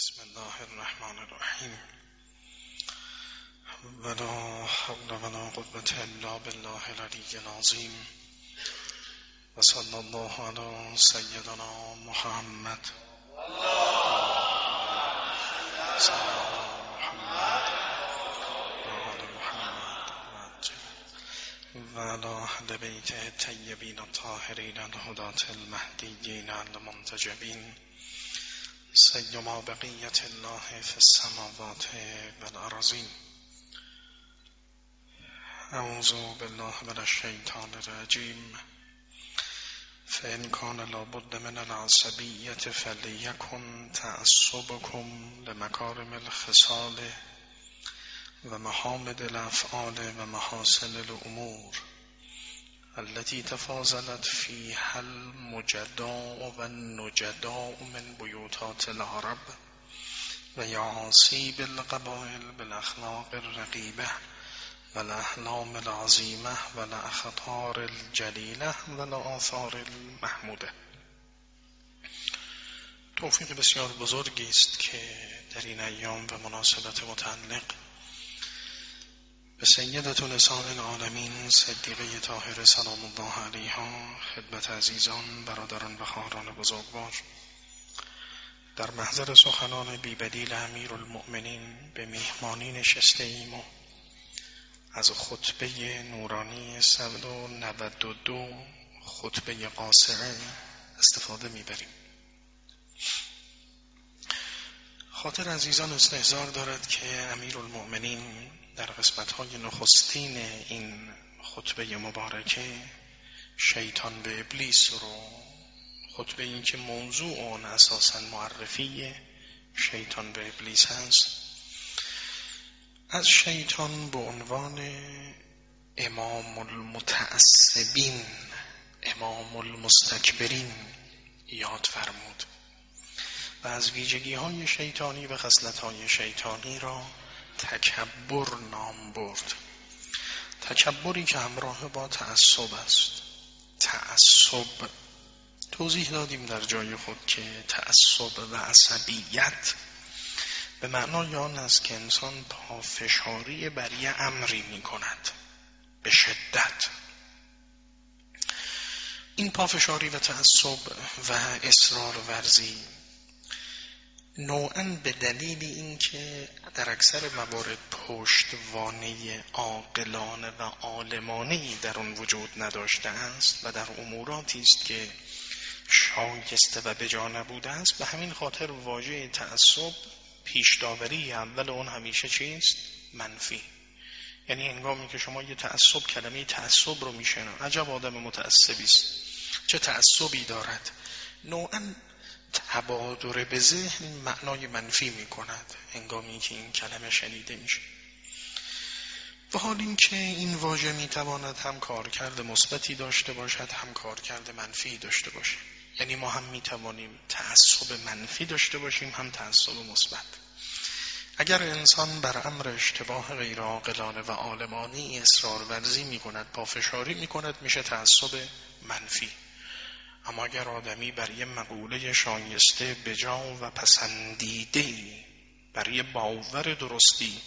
بسم الله الرحمن الرحیم. ولا حول ولا قوة الا بالله العلی العظیم. و صلی الله علی سیدنا محمد. و على اهل بیت الطیبین الطاهرین الهدات المهدیین المنتجبین. سیما بقیت الله فی السماوات والارضین اعوذ بالله من الشیطان الرجیم. فإن كان لابد من العصبية فليكن تعصبكم لمكارم الخصال ومحامد الأفعال ومحاسن الأمور التي تفاضلت فيها المجداء والنجداء من بيوتات العرب ويعاصي بالقبائل بالأخلاق الرقيبة والأحلام العظيمة والأخطار الجليلة والآثار المحمودة. توفیق بسیار بزرگی است که در این ایام به مناسبت متعلق به سیدت لسان العالمین صدیقه طاهر سلام الله علیها خدمت عزیزان برادران و خواهران بزرگوار در محضر سخنان بیبدیل امیر المؤمنین به میهمانی نشسته ایم و از خطبه نورانی دو خطبه قاسعه استفاده می‌بریم. خاطر عزیزان استهزار دارد که امیر المؤمنین در قسمت های نخستین این خطبه مبارکه شیطان به ابلیس رو خطبه این که موضوع اون اساسا معرفی شیطان به ابلیس هست از شیطان به عنوان امام المتعصبین امام المستکبرین یاد فرمود. و از ویژگی های شیطانی و خصلت های شیطانی را تکبر نام برد. تکبری که همراه با تعصب است. تعصب. توضیح دادیم در جای خود که تعصب و عصبیت به معنای آن است که انسان پافشاری بر یه امری می کند به شدت. این پافشاری و تعصب و اصرار ورزی نوعا به دلیل اینکه در اکثر موارد پشتوانه عاقلانه و عالمانه در آن وجود نداشته است و در اموراتی است که شایسته و بجا نبوده است. به همین خاطر واژه تعصب پیشداوری اول اون همیشه چیست؟ منفی. یعنی انگامی که شما یه تعصب کلمه تعصب رو میشنن عجب آدم متعصبی است. چه تعصبی دارد؟ نوعا تبادر به ذهن معنای منفی می کند انگامی که این کلمه شنیده میشه. و حال اینکه این واژه می تواند هم کارکرد مثبتی داشته باشد هم کارکرد منفی داشته باشه یعنی ما هم می توانیم تعصب منفی داشته باشیم هم تعصب مثبت. اگر انسان بر امر اشتباه غیر عاقلانه و عالمانی اصرار ورزی می کند پافشاری می کند میشه تعصب منفی. اما اگر آدمی بر یه مقوله شایسته بجا و پسندیده بر یه باور درستی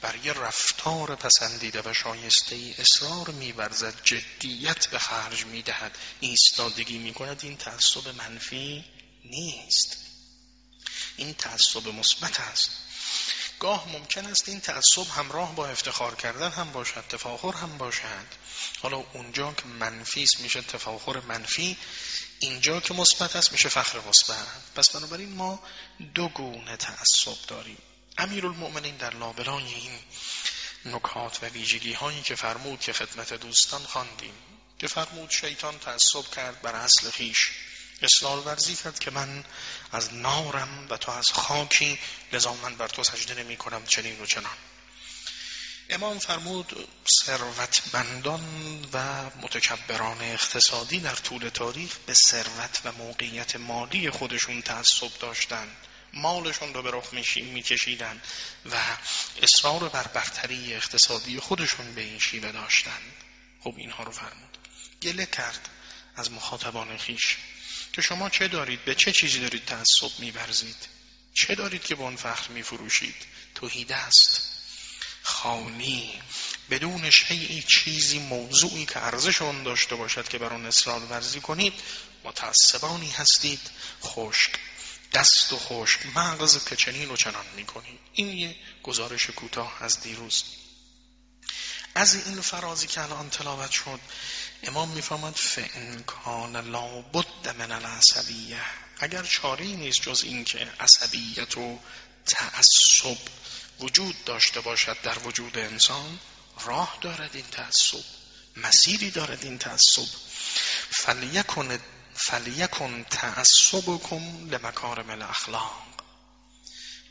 بر یه رفتار پسندیده و شایسته ای اصرار میورزد جدیت به خرج می‌دهد ایستادگی می‌کند این تعصب منفی نیست. این تعصب مثبت است. گاه ممکن است این تعصب همراه با افتخار کردن هم باشد تفاخر هم باشد. حالا اونجا که منفی است میشه تفاخر منفی اینجا که مثبت است میشه فخر مثبت. پس بنابراین ما دو گونه تعصب داریم. امیر المؤمنین در لابلای این نکات و ویژگی هایی که فرمود که خدمت دوستان خواندیم که فرمود شیطان تعصب کرد بر اصل خیش. اصرار ورزی کرد که من از نارم و تو از خاکی لذا من بر تو سجده نمی کنم چنین و چنان. امام فرمود ثروتمندان و متکبران اقتصادی در طول تاریخ به ثروت و موقعیت مالی خودشون تعصب داشتند. مالشون رو به رخ میکشیدن و اصرار بر برتری اقتصادی خودشون به این شیوه داشتند. خب اینها رو فرمود. گله کرد از مخاطبان خیش. که شما چه دارید؟ به چه چیزی دارید تعصب میورزید؟ چه دارید که به اون فخر میفروشید؟ توحید است. خالی. بدون شیعی چیزی موضوعی که ارزش اون داشته باشد که بر اون اصرار ورزی کنید متعصبانی هستید. خشک. دست و خشک. مغز که چنین و چنان می‌کنید این یه گزارش کوتاه از دیروز. از این فرازی که الان تلاوت شد امام می‌فهمد فان کان لابد من العصبیه. اگر چاره نیست جز اینکه عصبیت و تعصب وجود داشته باشد در وجود انسان راه دارد این تعصب مسیری دارد این تعصب. فلیکن فلیکن تعصبکم لمکارم الاخلاق.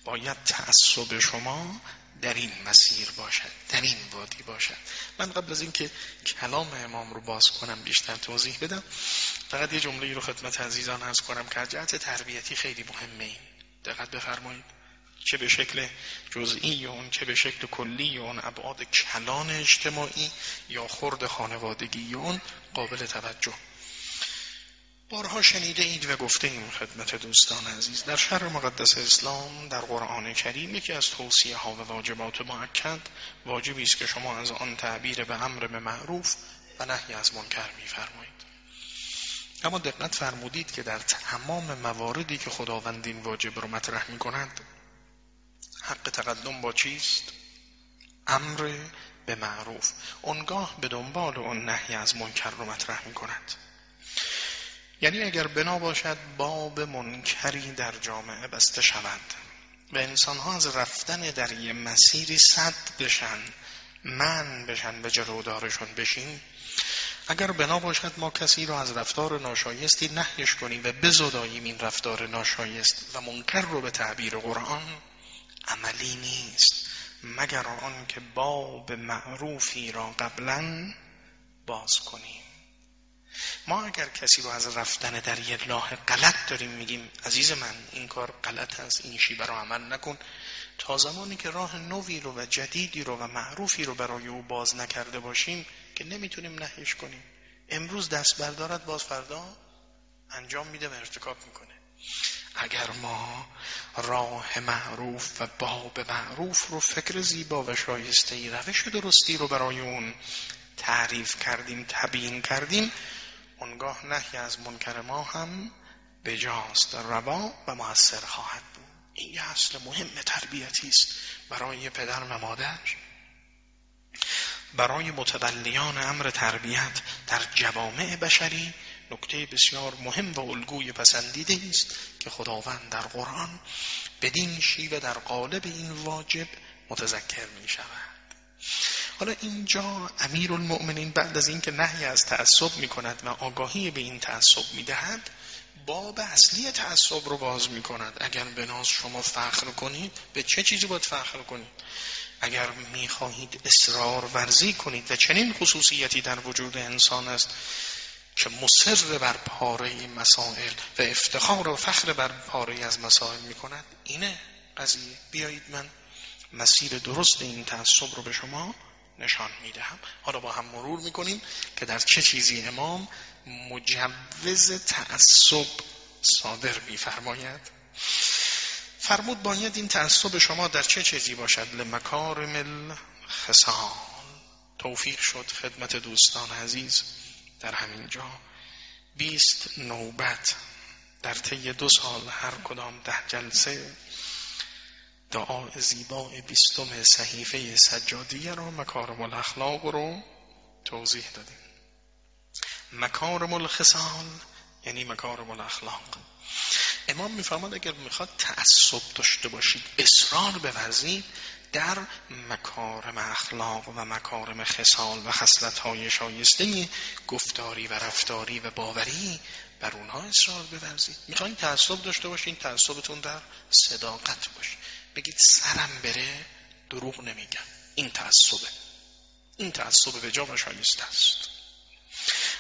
باید تعصب شما در این مسیر باشد در این وادی باشد. من قبل از اینکه کلام امام رو باز کنم بیشتر توضیح بدم فقط یه جمله رو خدمت عزیزان ارز کنم که جهت تربیتی خیلی مهمه این. دقت بفرمایید. چه به شکل جزئی اون چه به شکل کلی اون ابعاد کلان اجتماعی یا خرد خانوادگی اون قابل توجه. بارها شنیده اید و گفته ایم خدمت دوستان عزیز. در شهر مقدس اسلام در قرآن کریم یکی از توصیه ها و واجبات معکد واجبی است که شما از آن تعبیر به امر به معروف و نهی از منکر میفرمایید. اما دقت فرمودید که در تمام مواردی که خداوند این واجب رو مطرح می کند حق تقدم با چیست؟ امر به معروف. اونگاه به دنبال اون نهی از منکر رو مطرح می کند یعنی اگر بنا باشد باب منکری در جامعه بسته شود و انسان ها از رفتن در یه مسیری صد بشن من بشن به جلودارشون بشین اگر بنا باشد ما کسی رو از رفتار ناشایستی نهیش کنیم و بزداییم این رفتار ناشایست و منکر رو به تعبیر قرآن عملی نیست. مگر آن که باب معروفی را قبلا باز کنیم. ما اگر کسی رو از رفتن در یه راه غلط داریم میگیم عزیز من این کار غلط است این شیبه رو عمل نکن. تا زمانی که راه نوی رو و جدیدی رو و معروفی رو برای او باز نکرده باشیم که نمی‌تونیم نهیش کنیم. امروز دست بردارد باز فردا انجام میده و ارتکاب می‌کنه. اگر ما راه معروف و باب معروف رو فکر زیبا و شایسته ای روش درستی رو برای اون تعریف کردیم تبیین کردیم اونگاه نهی از منکر ما هم بجاست روا و موثر خواهد بود. این یه اصل مهم تربیتی است برای پدر و مادر. برای متولیان امر تربیت در جوامع بشری نکته بسیار مهم و الگوی پسندیده است که خداوند در قرآن بدین شیوه در قالب این واجب متذکر می شود حالا اینجا امیر المؤمنین بعد از اینکه نهی از تعصب می کند و آگاهی به این تعصب می دهد باب اصلی تعصب رو باز می کند اگر به ناز شما فخر کنید به چه چیزی باید فخر کنید؟ اگر می خواهید اصرار ورزی کنید و چنین خصوصیتی در وجود انسان است که مصر بر پاره مسائل و افتخار و فخر بر پاره از مسائل می کند اینه قضیه. بیایید من مسیر درست این تعصب رو به شما نشان می‌دهم. حالا با هم مرور می‌کنیم که در چه چیزی امام مجوز تعصب صادر میفرماید. فرمود باید این تعصب شما در چه چیزی باشد؟ لمکارم الخصال. توفیق شد خدمت دوستان عزیز در همین جا. بیست نوبت. در طی دو سال هر کدام ده جلسه دعا زیبا بیستم صحیفه سجادیه رو مکارم الاخلاق رو توضیح دادیم. مکارم الخصال یعنی مکارم الاخلاق. امام میفرماد اگر می‌خواد تعصب داشته باشید اصرار بورزید در مکارم اخلاق و مکارم خصال و خصلت های شایسته گفتاری و رفتاری و باوری بر اونها اصرار بورزید. می‌خواین تعصب داشته باشین تعصبتون در صداقت باشه. بگید سرم بره دروغ نمیگم. این تعصبه. این تعصب به جا شایسته است.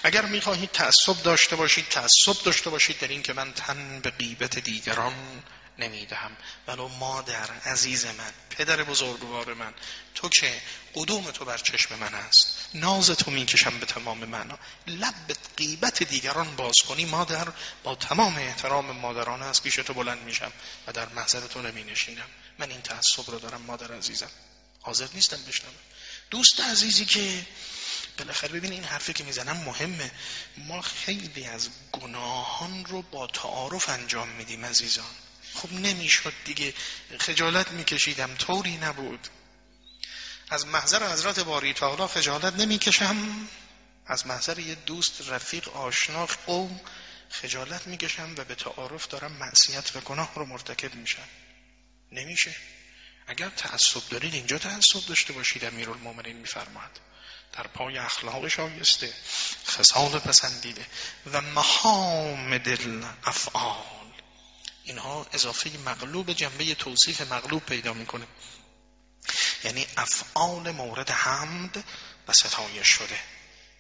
اگر می‌خواهید تعصب داشته باشید تعصب داشته باشید در این که من تن به غیبت دیگران نمی‌دهم. ولو مادر عزیز من پدر بزرگوار من تو که قدوم تو بر چشم من است. ناز تو می‌کشم به تمام معنا لب قیبت دیگران باز کنی مادر با تمام احترام مادران است پیش تو بلند میشم و در محضر تو نمی نشینم من این تعصب رو دارم مادر عزیزم. حاضر نیستم بشنم دوست عزیزی که بالاخره ببین این حرفی که می‌زنم مهمه. ما خیلی از گناهان رو با تعارف انجام میدیم عزیزان. خب نمی‌شد دیگه. خجالت میکشیدم. طوری نبود. از محضر حضرت باری تعالی خجالت نمی‌کشم. از محضر یه دوست رفیق آشنا قوم خجالت می‌کشم و به تعارف دارم معصیت و گناه رو مرتکب میشم. نمیشه. اگر تعصب دارید اینجا تعصب داشته باشید امیرالمومنین میفرماد در پای اخلاق شایسته خصال پسندیده و محامد الافعال اینها اضافه مغلوب جنبه توصیف مغلوب پیدا می‌کنه. یعنی افعال مورد حمد و ستایش شده.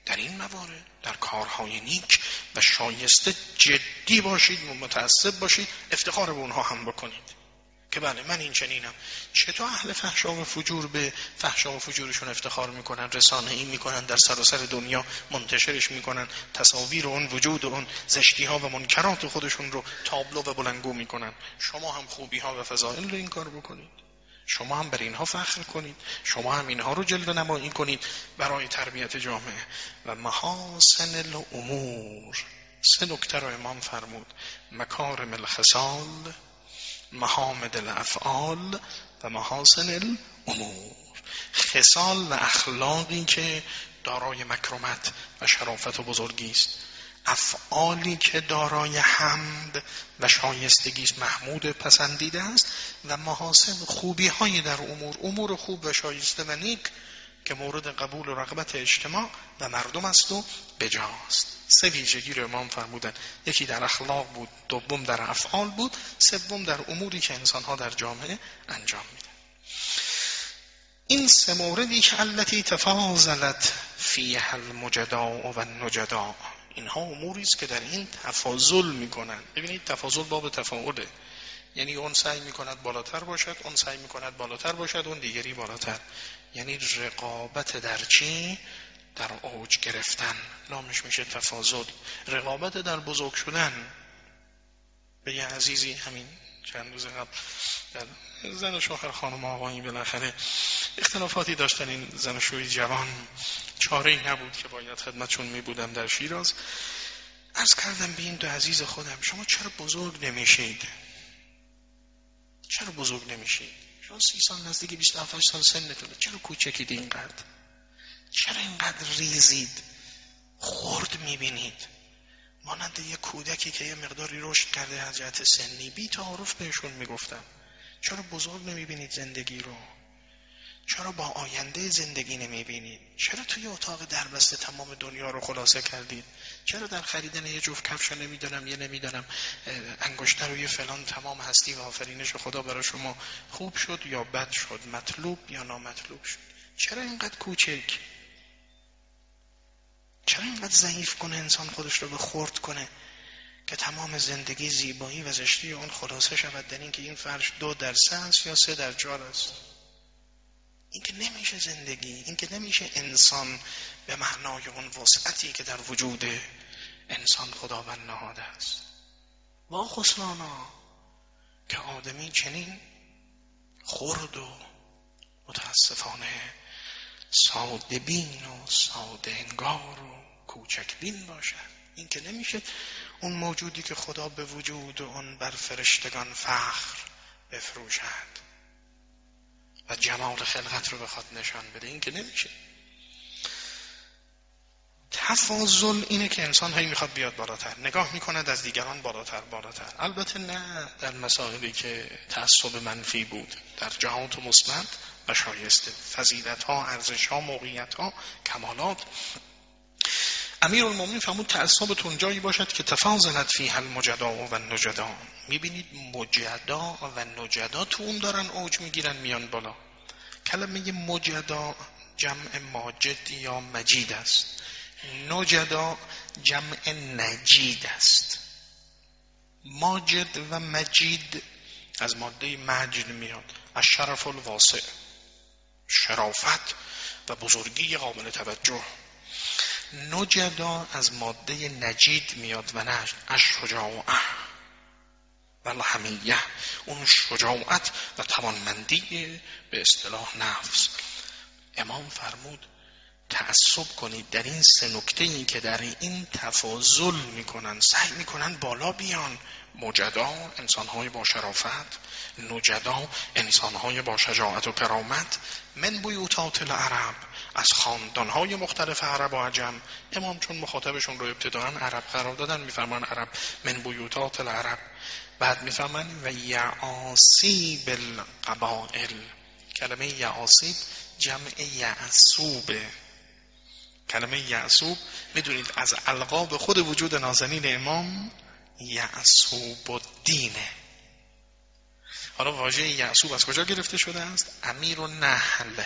در این موارد در کارهای نیک و شایسته جدی باشید و متعصب باشید افتخار به اونها هم بکنید. که بله من این چنینم چطور اهل فحشا و فجور به فحشا و فجورشون افتخار می‌کنن رسانه ای می‌کنن در سراسر دنیا منتشرش می‌کنن تصاویر اون وجود اون زشتی ها و منکرات خودشون رو تابلو و بلنگو می‌کنن. شما هم خوبی ها و فضائل رو این کار بکنید. شما هم بر اینها فخر کنید. شما هم اینها رو جلوه نمایی کنید برای تربیت جامعه. و محاسن الامور. سه نکته رو امام فرمود. مکارم الخصال محامد الافعال و محاسن الامور. خصال و اخلاقی که دارای مکرمت و شرافت و بزرگی است. افعالی که دارای حمد و شایستگی محمود پسندیده است و محاسن خوبی های در امور امور خوب و شایسته و نیک که مورد قبول و رغبت اجتماع و مردم است و بجاست سه ویژگی رو امام فرمودن. یکی در اخلاق بود دوم در افعال بود سوم در اموری که انسانها در جامعه انجام میدن. این سه موردی که علتی تفاضلت فیه المجداء و النجداء اینها اموری است که در این تفاضل می‌کنن ببینید تفاضل باب تفاوله. یعنی اون سعی می‌کند بالاتر باشد اون سعی می‌کند بالاتر باشد اون دیگری بالاتر. یعنی رقابت در چی? در اوج گرفتن. نامش میشه تفاضل. رقابت در بزرگ شدن. به یه عزیزی همین چند روز قبل در زن و شوهر خانم آقایی بالاخره اختلافاتی داشتن. این زن و جوان چاره ای نبود که باید خدمتشون می بودم در شیراز. ارز کردم به این دو عزیز خودم شما چرا بزرگ نمیشید؟ چرا بزرگ نمیشید؟ شما سی سال نزدیک 27 سال سنتونه چرا کوچکید اینقدر؟ چرا اینقدر ریزید؟ خورد می‌بینید. مانند یه کودکی که یه مقداری رشد کرده از جهت سنی. بی تعارف بهشون می‌گفتم. چرا بزرگ نمی‌بینید زندگی رو؟ چرا با آینده زندگی نمی‌بینید؟ چرا توی اتاق دربسته تمام دنیا رو خلاصه کردید؟ چرا در خریدن یه جفت کفش نمی‌دانم یه نمی‌دانم انگشتر یه فلان تمام هستی و آفرینش خدا برای شما خوب شد یا بد شد مطلوب یا نامطلوب شد؟ چرا اینقدر کوچک؟ چرا اینقدر ضعیف کنه انسان خودش رو به خورد کنه که تمام زندگی زیبایی و زشتی اون خلاصه شود؟ در اینکه این فرش دو در سه است یا سه در چهار است؟ این که نمیشه زندگی این که نمیشه انسان به معنای اون وسعتی که در وجود انسان خداوند نهاده است. با خسرانا که آدمی چنین خرد و متاسفانه ساده بین و ساده انگار و کوچک بین باشد. این که نمیشه اون موجودی که خدا به وجود اون بر فرشتگان فخر بفروشد. و جمال خلقت رو بخواد نشان بده. این که نمیشه. تفاضل اینه که انسان هایی می‌خواد بیاد بالاتر. نگاه می‌کند از دیگران بالاتر بالاتر. البته نه در مسائلی که تعصب منفی بود. در جهات مثبت و شایسته. فضیلت ها ارزش ها موقعیت ها کمالات. امیر المومنین فرمود تعصبتون جایی باشد که تفاضلت فیه المجدا و نجدا. می‌بینید مجدا و نجدا تو اون دارن اوج می‌گیرن میان بالا. کلمه مجدا جمع ماجد یا مجید است. نجدا جمع نجید است. ماجد و مجید از ماده مجد میاد. از شرف الواسع شرافت و بزرگی قابل توجه. نجدا از ماده نجید میاد و نه از شجاعه و الحمیه اون شجاعت و توانمندی به اصطلاح نفس. امام فرمود تعصب کنید در این سه نکته ای که در این تفاضل می‌کنن سعی می‌کنن بالا بیان. مجدا انسانهای با شرافت. نجدا انسانهای با شجاعت و کرامت. من بیوتات العرب از خاندانهای مختلف عرب و عجم. امام چون مخاطبشون رو ابتداعا عرب قرار دادن میفرمان عرب من بیوتات العرب. بعد میفرمان و یعاسی بالقبائل کلمه یعاصیب جمع یعصوبه. کلمه یعصوب. می‌دونید از القاب خود وجود نازنین امام یعصوب الدینه حالا واژه یعصوب از کجا گرفته شده است؟ امیر و نحل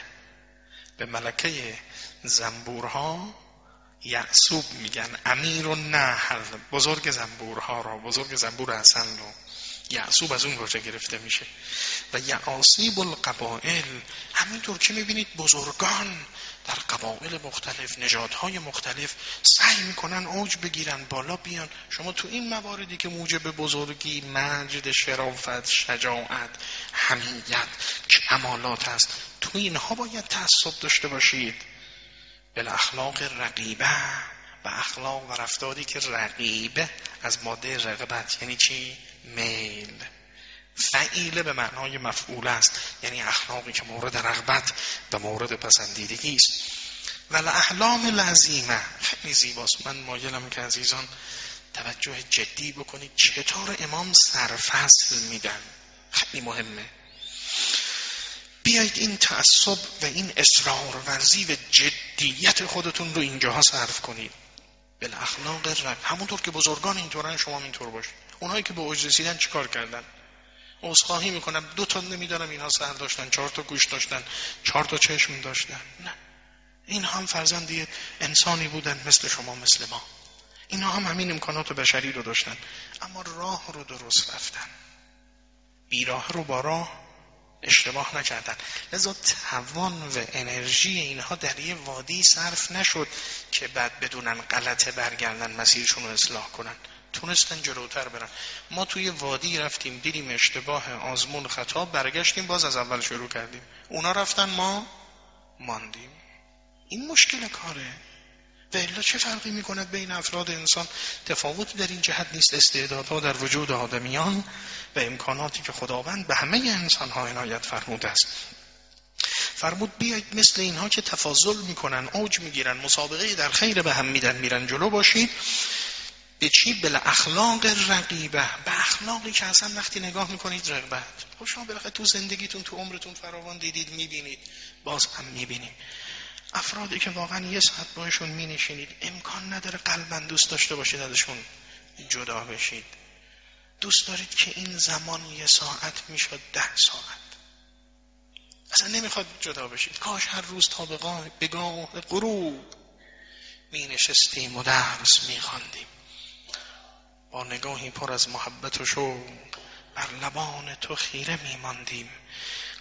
به ملکه زنبورها یعصوب میگن. امیر و نحل بزرگ زنبورها را بزرگ زنبور حسن رو یعصوب از اون واژه گرفته میشه. و یعصیب القبائل. همینطور که می‌بینید بزرگان در قبایل مختلف نژادهای مختلف سعی می‌کنن اوج بگیرن بالا بیان. شما تو این مواردی که موجب بزرگی مجد شرافت شجاعت حمیت کمالات است تو اینها باید تعصب داشته باشید. بالاخلاق رقیبه و اخلاق و رفتاری که رقیبه از ماده رغبت یعنی چی؟ میل. فعیله به معنای مفعول است. یعنی اخلاقی که مورد رغبت و مورد پسندیدگی است. و الاحلام لازیمه خیلی زیباست. من مایلم که عزیزان توجه جدی بکنید. چطور امام سرفصل میدن خیلی مهمه. بیایید این تعصب و این اصرار ورزی و جدیت خودتون رو اینجاها صرف کنید. بالاخلاق رب. همونطور که بزرگان اینطورن شما اینطور باشید. اونهایی که به اوج رسیدن چیکار کردن؟ عذرخواهی می‌کنم. دو تا نمیدارم اینها سر داشتن چهار تا گوش داشتن چهار تا چشم داشتن. نه. این هم فرزندی انسانی بودن مثل شما مثل ما. اینا هم همین امکانات بشری رو داشتن. اما راه رو درست رفتن. بیراه رو با راه اشتباه نکردن. لذا توان و انرژی اینها در یه وادی صرف نشد که بعد بدونن غلطه برگردن مسیرشون رو اصلاح کنن. تونستن جلوتر برن. ما توی وادی رفتیم دیدیم اشتباه آزمون خطا برگشتیم باز از اول شروع کردیم. اونا رفتن ما ماندیم. این مشکل کاره. و چه فرقی می‌کند بین افراد انسان؟ تفاوتی در این جهت نیست. استعدادها در وجود آدمیان و امکاناتی که خداوند به همه انسان ها عنایت فرموده است. فرمود بیاید مثل اینها که تفاضل می‌کنن اوج می‌گیرن مسابقه در خیر به هم میدن میرن جلو باشید. به چی؟ به اخلاق رقیبه. به اخلاقی که اصلا وقتی نگاه می‌کنید رغبت. خب شما بالاخره تو زندگیتون تو عمرتون فراوان دیدید می‌بینید. باز هم می‌بینید. افرادی که واقعا یه ساعت باشون مینشینید امکان نداره قلبا دوست داشته باشید ازشون جدا بشید. دوست دارید که این زمان یه ساعت می‌شد ده ساعت. اصلا نمی‌خواد جدا بشید. کاش هر روز تا به گاه غروب می نشستیم و درس می با نگاهی پر از محبت و شوق بر لبان تو خیره میماندیم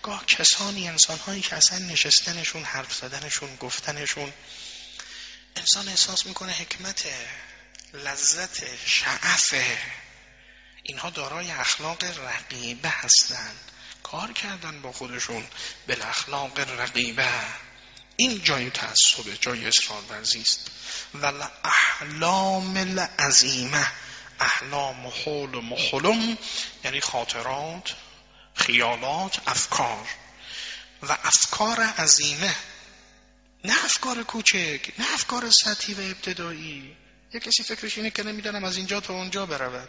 گاه کسانی انسان هایی که اصلا نشستنشون حرف زدنشون گفتنشون انسان احساس می‌کنه حکمت لذت شعف. اینها دارای اخلاق رقیبه هستند کار کردن با خودشون به اخلاق رقیبه. این جای تعصبه جای اصرار ورزی است. و احلام العظیمه. احلام و حول و مخلم یعنی خاطرات خیالات افکار. و افکار عظیمه. نه افکار کوچک نه افکار سطحی و ابتدایی. یه کسی فکرش اینه که نمی‌دانم از اینجا تا اونجا برود.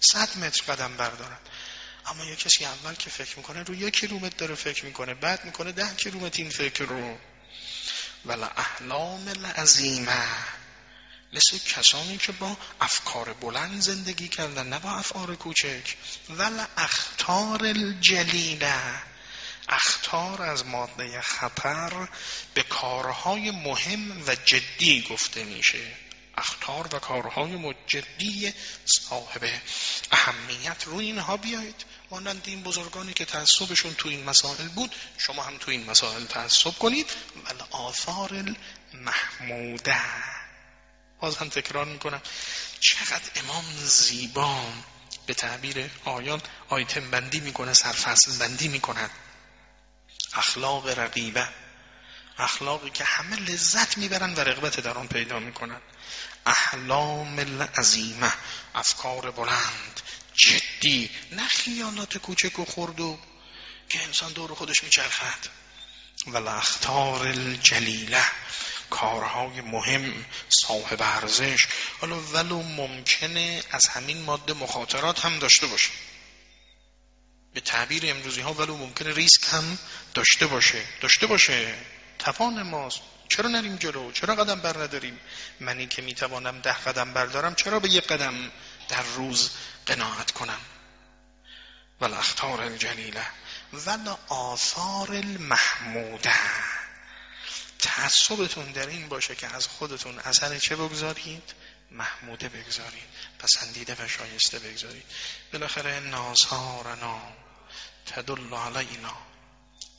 صد متر قدم بردارد. اما یه کسی اول که فکر می‌کنه رو یک کیلومتر داره فکر می‌کنه بعد می‌کنه ده کیلومتر این فکر رو. ولی احلام العظیمه. مثل کسانی که با افکار بلند زندگی کردن نه با افکار کوچک. ول اختار الجلیله اختار از ماده خطر به کارهای مهم و جدی گفته میشه. اختار و کارهای مجدی صاحب اهمیت روی اینها بیایید. مانند این بزرگانی که تعصبشون تو این مسائل بود شما هم تو این مسائل تعصب کنید. ولی آثار محموده باز هم تکرار می‌کنم. چقدر امام زیبا به تعبیر آیان آیتم بندی می‌کنه سرفصل بندی می‌کند اخلاق رقیبه. اخلاقی که همه لذت می‌برن و رغبت در آن پیدا می‌کنن. احلام العظیمه. افکار بلند جدی. نه خیانات کوچک و خرد و که انسان دور خودش میچرخد. و الجلیله. کارهای مهم صاحب ارزش. حالا ولو ممکنه از همین ماده مخاطرات هم داشته باشه. به تعبیر امروزی ها ولو ممکنه ریسک هم داشته باشه. داشته باشه. توان ماست. چرا نریم جلو؟ چرا قدم بر نداریم؟ منی که می‌توانم ده قدم بردارم چرا به یک قدم در روز قناعت کنم؟ الاختار الجلیله و آثار المحموده تعصبتون در این باشه که از خودتون اثر چه بگذارید؟ محموده بگذارید. پسندیده و شایسته بگذارید. بالاخره نازهارنا تدل علینا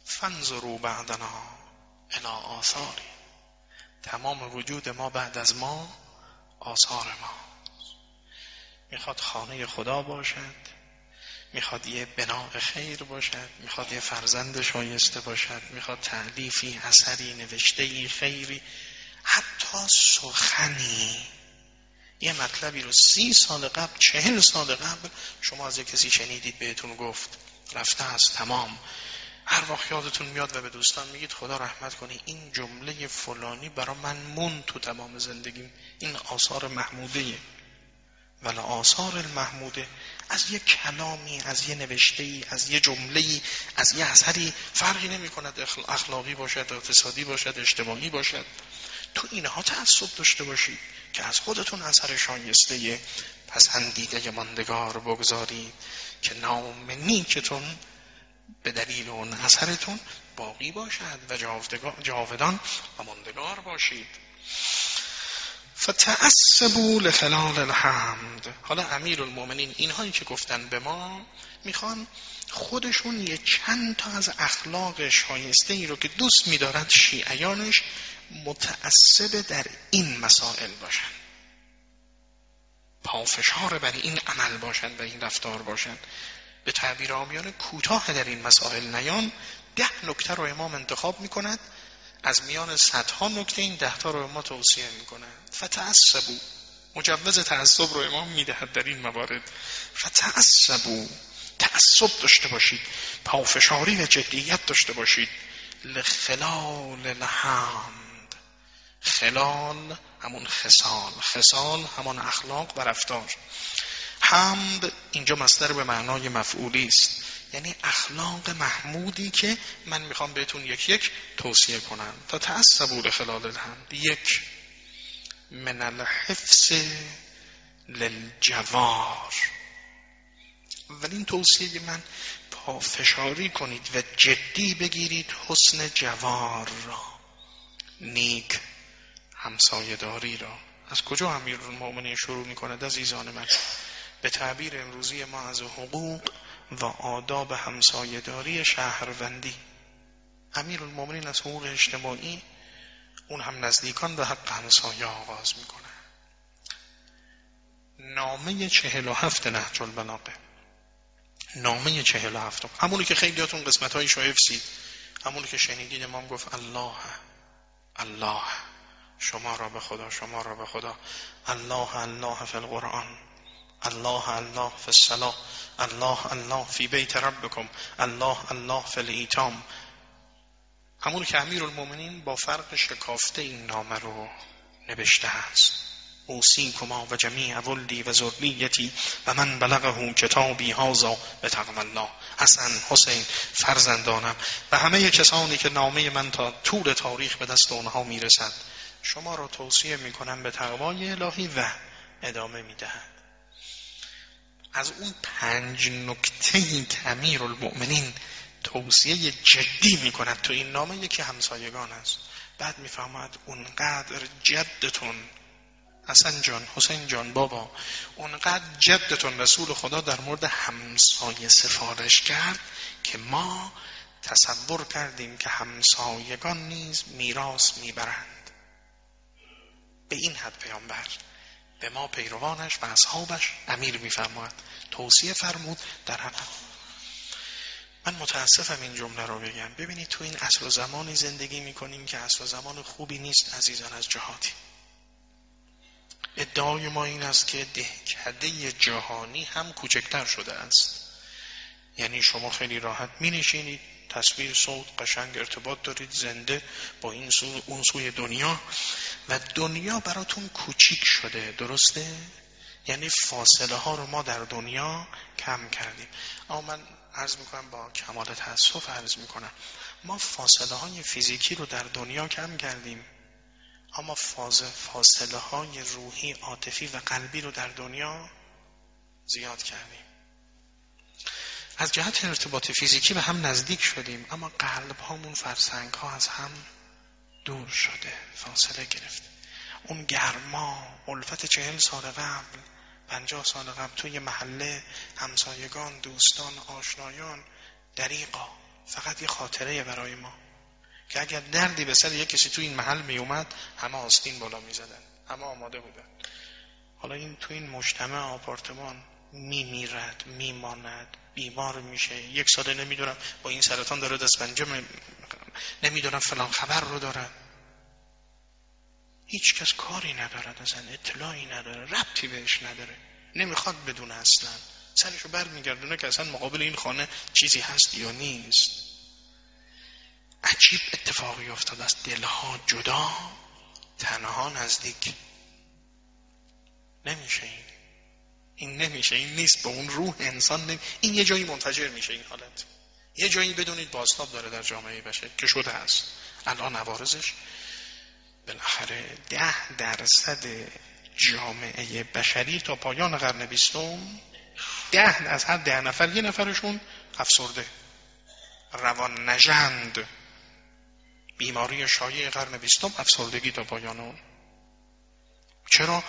فنظروا بعدنا الى آثاری تمام وجود ما بعد از ما آثار ما می‌خواد خانه خدا باشد. می‌خواد یه بناء خیر باشد می‌خواد یه فرزند شایسته باشد می‌خواد تعلیفی اثری نوشته خیری. حتی سخنی. یه مطلبی رو سی سال قبل چهل سال قبل شما از کسی شنیدید بهتون گفت رفته است تمام. هر وقت یادتون میاد و به دوستان میگید خدا رحمت کنی این جمله فلانی برا من مون تو تمام زندگیم. این آثار محموده ولی آثار المحموده از یه کلامی از یه نوشته ای از یه جمله ای از یه اثری فرقی نمی کند اخلاقی باشد اقتصادی باشد اجتماعی باشد. تو اینها تعصب داشته باشید که از خودتون اثر شایسته پسندیده ماندگار بگذارید که نام نیکتون به دلیل اون اثرتون باقی باشد و جاودان و ماندگار باشید. فتعصبوا لخلال الحمد. حالا امیر المومنین اینهایی که گفتن به ما می‌خوان خودشون یه چند تا از اخلاق شایسته ای رو که دوست میدارد شیعیانش متعصب در این مسائل باشن. پافشار بر این عمل باشند و این رفتار باشند به تعبیر آمیان کوتاه در این مسائل نیان. ده نکته رو امام انتخاب می‌کند. از میان صدها نکته این دهتا رو ما توصیه می‌کنه. فتعصبو مجوز تعصب رو امام می‌دهد در این موارد. فتعصبو تعصب داشته باشید. پافشاری و جدیت داشته باشید. لخلال الحمد. خلال همون خسال خسال همون اخلاق و رفتار. حمد اینجا مصدر به معنای مفعولی است. یعنی اخلاق محمودی که من می‌خوام بهتون یک یک توصیه کنم. تا تعصبور خلال الحمد. یک. من الحفظ للجوار. ولی این توصیه من پافشاری کنید و جدی بگیرید حسن جوار را. نیک همسایداری را. از کجا امیر شروع می‌کند عزیزان من؟ به تعبیر امروزی ما از حقوق و آداب همسایداری شهروندی. امیر المومنین از حقوق اجتماعی اون هم نزدیکان به حق همسایه آغاز می‌کنه. نامه چهل و هفت نهج البلاغه نامه چهل و هفت. همونی که خیلیاتون قسمت های حفظید همونی که شنیدید امام گفت الله الله. شما را به خدا شما را به خدا. الله الله فی القرآن. الله الله فی الصلاة الله الله فی بیت ربکم الله الله فی الایتام همون که امیر المومنین با فرق شکافته این نامه رو نوشته است. کما و جمیع ولدی و ذریتی و من بلغه کتابی هازا به تقوی الله. حسن حسین فرزندانم و همه کسانی که نامه من تا طول تاریخ به دست اونها می‌رسد شما را توصیه می‌کنم به تقوای الهی و ادامه می‌دهد از اون پنج نکته که المؤمنین توصیه جدی می‌کند تو این نامه یکی همسایگان است. بعد می‌فهمد اونقدر جدتون حسن جان حسین جان بابا اونقدر جدتون رسول خدا در مورد همسایه سفارش کرد که ما تصور کردیم که همسایگان نیز میراث می‌برند. به این حد پیامبر. به ما پیروانش و اصحابش امیر میفرماید. توصیه فرمود در حق. من متاسفم این جمله رو بگم. ببینید تو این اصل و زمانی زندگی می‌کنیم که اصل و زمان خوبی نیست عزیزان از جهاتی. ادعای ما این است که دهکده جهانی هم کوچکتر شده است. یعنی شما خیلی راحت می نشینید تصویر صوت قشنگ ارتباط دارید زنده با این سو اون سوی دنیا. و دنیا براتون کوچیک شده درسته؟ یعنی فاصله ها رو ما در دنیا کم کردیم. اما من عرض می‌کنم با کمال تاسف عرض می‌کنم. ما فاصله های فیزیکی رو در دنیا کم کردیم. اما فاصله های روحی عاطفی و قلبی رو در دنیا زیاد کردیم. از جهت ارتباط فیزیکی به هم نزدیک شدیم اما قلب هامون فرسنگ ها از هم دور شده فاصله گرفت. اون گرما الفت چهل سال قبل پنجاه سال قبل توی محله همسایگان دوستان آشنایان دریقا فقط یه خاطره برای ما. که اگر دردی به سر یک کسی تو این محل می اومد همه آستین بالا می زدن همه آماده بودن. حالا این تو این مجتمع آپارتمان می میرد می ماند بیمار میشه. یک ساله نمی‌دونم. با این سرطان داره دست پنجه نمی‌دونم فلان خبر رو دارد هیچ کس کاری ندارد اصلا اطلاعی نداره ربطی بهش نداره. نمی‌خواد بدون اصلا. سرشو بر میگردونه که اصلا مقابل این خانه چیزی هست یا نیست. عجیب اتفاقی افتاد از دلها جدا تنها نزدیک. نمیشه این. این نمیشه این نیست به اون روح انسان نمی... این یه جایی منفجر میشه این حالت. یه جایی بدونید بازتاب داره در جامعه بشر که شده هست الان نوارزش بالاخره ده درصد جامعه بشری تا پایان قرن بیستم ده از هر ده نفر یه نفرشون افسرده. روان نژند. بیماری شایع قرن بیستم افسردگی تا پایان اون. چرا؟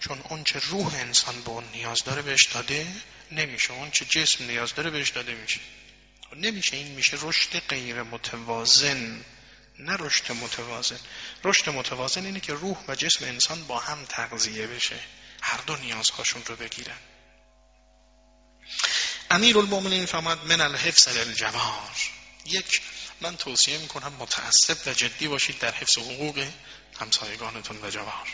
چون اون چه روح انسان به اون نیاز داره بهش داده نمیشه. اون چه جسم نیاز داره بهش داده میشه. نمیشه. این میشه رشد غیر متوازن. نه رشد متوازن. رشد متوازن اینه که روح و جسم انسان با هم تغذیه بشه. هر دو نیازهاشون رو بگیرن. امیر المومنین فرماد من الحفظ للجوار. یک من توصیه می‌کنم متعصب و جدی باشید در حفظ حقوق همسایگانتون و جوار.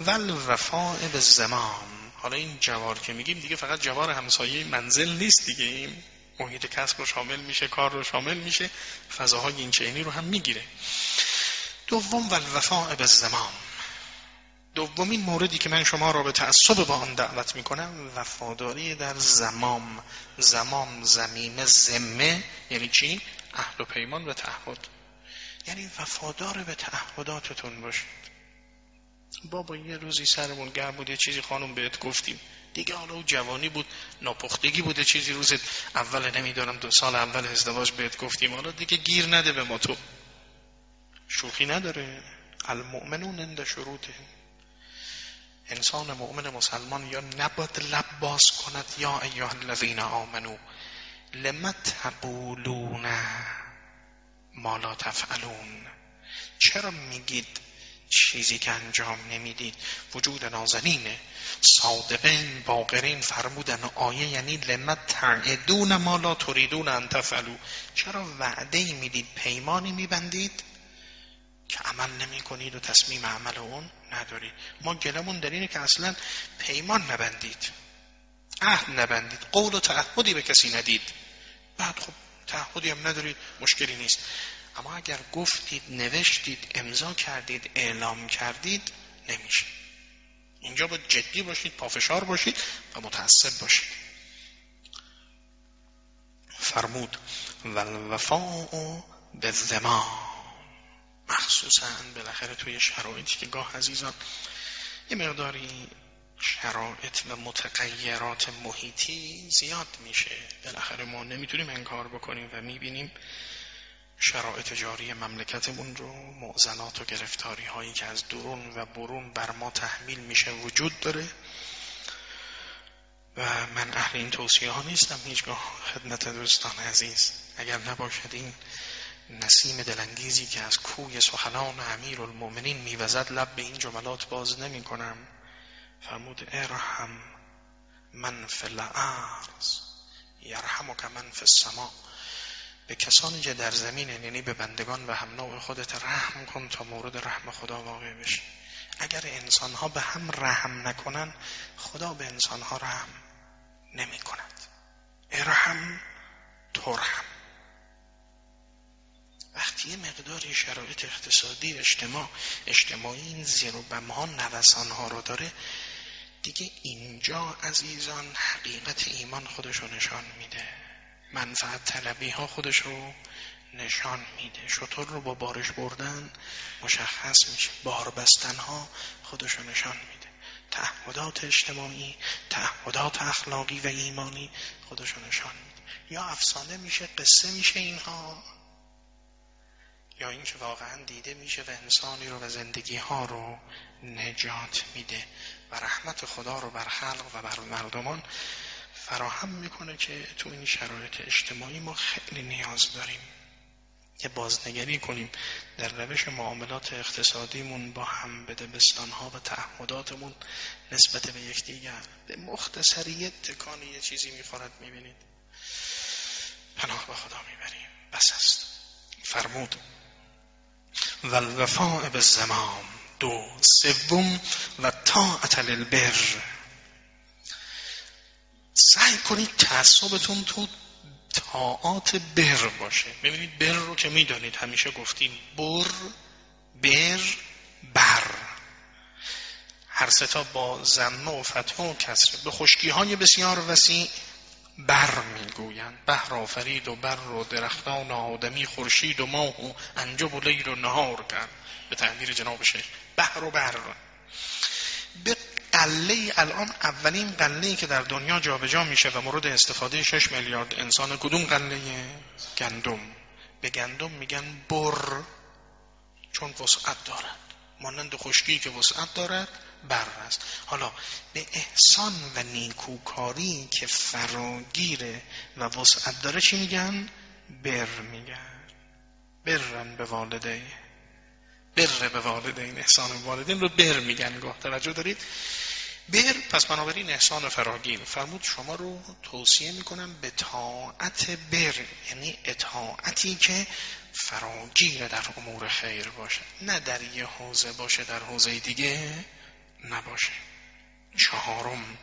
ول وفاء به زمام حالا این جوار که میگیم دیگه فقط جوار همسایه منزل نیست دیگه. این محیط کسب رو شامل میشه کار رو شامل میشه. فضاهای این چینی رو هم می‌گیره. دوم ول وفاء به زمام دومین موردی که من شما را به تعصب با آن دعوت می‌کنم وفاداری در زمام. زمام زمیم زمه یعنی چی؟ عهد و پیمان و تعهد. یعنی وفادار به تعهداتتون باشید. بابا یه روزی سرمون گرم بود یه چیزی خانم بهت گفتیم. دیگه حالا او جوانی بود ناپختگی بوده چیزی روز اول نمی‌دونم دو سال اول ازدواج بهت گفتیم. حالا دیگه گیر نده به ما تو. شوخی نداره. المؤمنون اند شروطه. انسان مؤمن مسلمان یا نباید لب باز کند یا ایها الذین آمنو لم تقولون ما لا تفعلون؟ چرا میگید چیزی که انجام نمی‌دید. وجود نازنینه. صادقین باقرین فرمودن. آیه یعنی لمت تعدون ما لا تریدون ان تفعلو چرا وعده می‌دید پیمانی میبندید؟ که عمل نمی کنید و تصمیم عمل اون ندارید. ما گلمون در اینه که اصلا پیمان نبندید. عهد نبندید. قول و تعهدی به کسی ندید. بعد خب تعهدی هم ندارید. مشکلی نیست. اما اگر گفتید نوشتید امضا کردید اعلام کردید نمیشه. اینجا با جدی باشید پافشار باشید و متعصب باشید. فرمود و الوفاء به زمان مخصوصا بالاخره توی شرایطی که گاه عزیزان یه مقداری شرایط و متغیرات محیطی زیاد میشه. بالاخره ما نمی‌تونیم انکار بکنیم و می‌بینیم شرایط جاری مملکتمون رو معضلات و گرفتاری هایی که از درون و برون بر ما تحمیل میشه وجود داره. و من اهل این توصیه ها نیستم هیچگاه خدمت دوستان عزیز. اگر نباشد این نسیم دلانگیزی که از کوی سخنان امیر المؤمنین میوزد لب به این جملات باز نمی کنم فرمود ارحم من فی الارض یرحمک من فی به کسانی که در زمین یعنی به بندگان و هم نوع خودت رحم کن تا مورد رحم خدا واقع بشی. اگر انسان ها به هم رحم نکنن خدا به انسان ها رحم نمی کند ارحم ترحم. وقتی یه مقداری شرایط اقتصادی اجتماع اجتماعی این زیر و بمها نوسان ها رو داره دیگه اینجا عزیزان حقیقت ایمان خودش رو نشان میده. منفعت طلبی ها خودش رو نشان میده. شطور رو با بارش بردن مشخص میشه. بار بستن ها خودش رو نشان میده. تعهدات اجتماعی تعهدات اخلاقی و ایمانی خودش رو نشان میده. یا افسانه میشه قصه میشه اینها. یا اینکه واقعا دیده میشه و انسانی رو و زندگی ها رو نجات میده. و رحمت خدا رو بر خلق و بر مردمان فراهم می‌کنه که تو این شرایط اجتماعی ما خیلی نیاز داریم که بازنگری کنیم در روش معاملات اقتصادیمون با هم به ها و تعهداتمون نسبت به یکدیگر. به مختصریت تکانی یه چیزی می‌خورد می‌بینید. پناه به خدا می‌بریم. بس است. فرمود. و الوفاء به زمان دو سوم و طاعت للبر. سعی کنید تعصبتون تو طاعات بر باشه. ببینید بر رو که می‌دانید. همیشه گفتیم بر بر بر. هر ستا با زمه و فتح و کسره به خشکی های بسیار وسیع بر می‌گویند. بهر آفرید و بر و درختان آدمی خورشید و ماه و انجب و لیل و نهار کرد. به تعبیر جناب شیخ. بهر و بر. به قله الان اولین قله که در دنیا جابجا جا میشه و مورد استفاده 6 میلیارد انسان. کدوم قله گندم. به گندم میگن بر چون وسعت دارد. مانند خشکی که وسعت دارد بر است. حالا به احسان و نیکوکاری که فراگیره و وسعت داره چی میگن؟ بر میگن. برن به والده بر به والدین احسان به والدین رو بر میگن گاه. توجه دارید؟ بر پس بنابراین احسان فراگیر. فرمود شما رو توصیه می‌کنم به طاعت بر یعنی اطاعتی که فراگیر در امور خیر باشه. نه در یه حوزه باشه در حوزه دیگه نباشه. چهارم